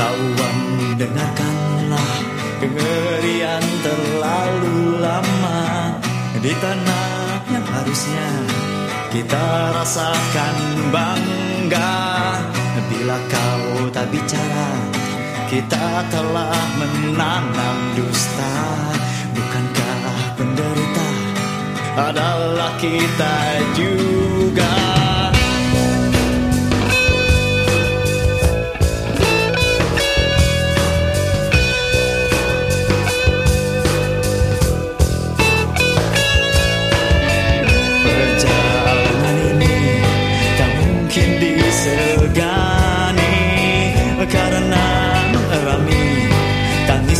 Kawan dengarkanlah. Kengerian terlalu lama Di tanah yang harusnya kita rasakan bangga. Bila kau tak bicara kita telah menanam dusta. Bukankah penderita adalah kita juga?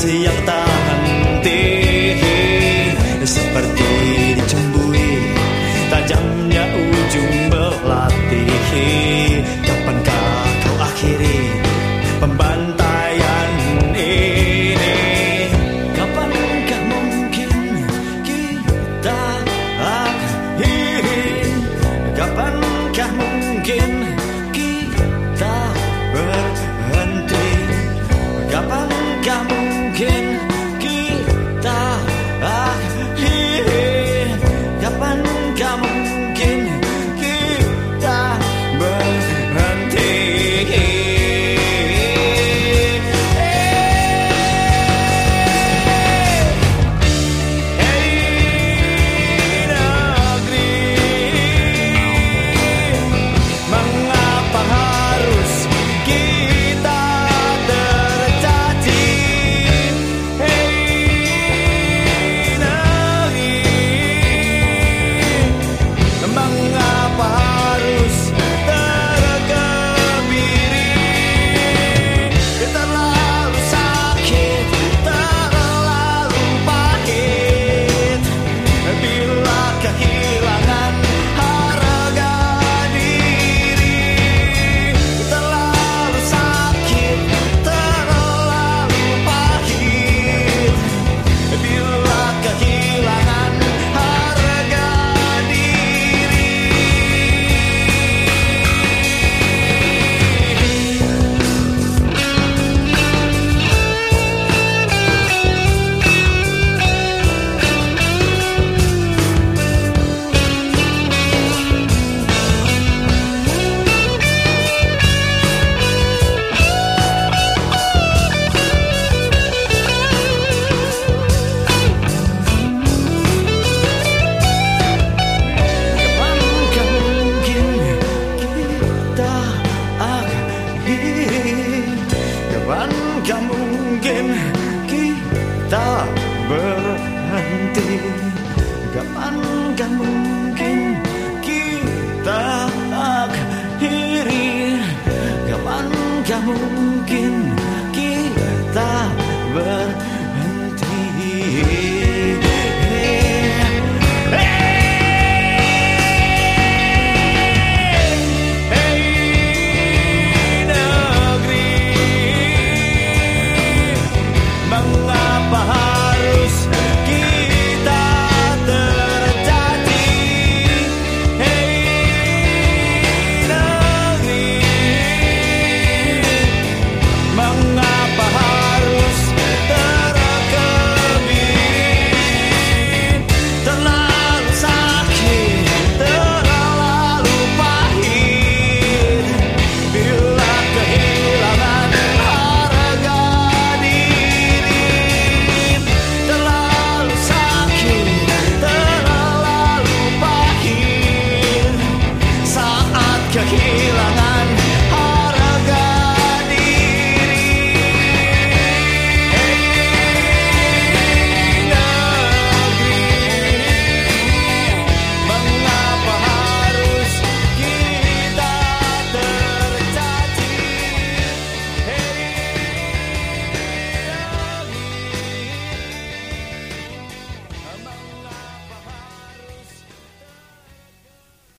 จ样大 berhenti. Kapan kan mungkin kita akhiri. Kapan kan mungkin